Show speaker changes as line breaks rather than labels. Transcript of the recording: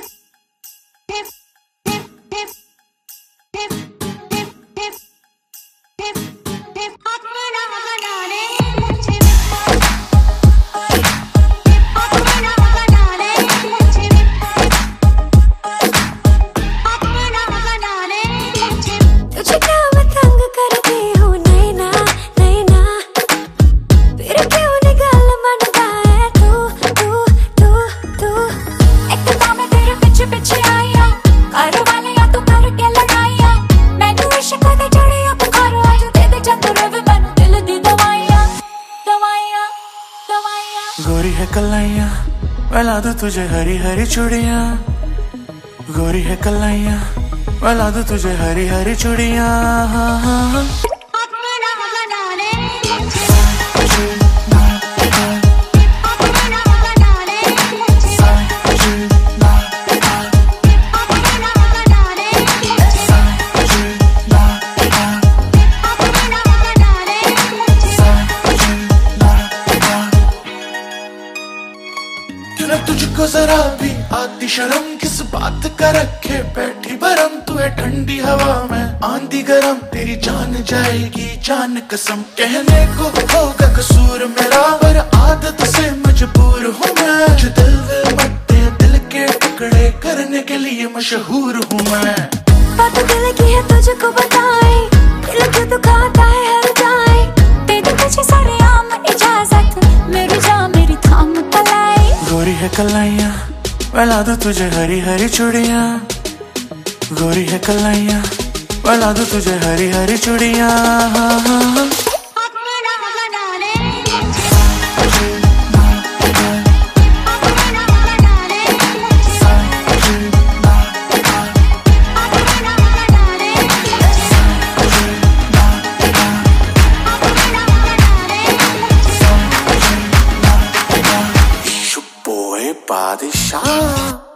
गोरी है कलाइया मैं दू तुझे हरी हरी चुड़िया। गोरी है कलाइया मैं दू तुझे हरी हरी चूड़िया। क्यों तुझको जरा भी आती शर्म। किस बात का रखे बैठी बरम? तू है ठंडी हवा में आंधी गरम। तेरी जान जाएगी जान कसम। कहने को होगा कसूर मेरा, पर आदत से मजबूर हूँ मैं। जो दिल दिल मट्टे दिल के टुकड़े करने के लिए मशहूर हूँ मैं।
बात दिल की है तुझको बताए
गोरी है कलाइया मैं दो तुझे हरी हरी चुड़िया। गोरी है कलाइया मैं दो तुझे हरी हरी चूड़िया। boy, body shot.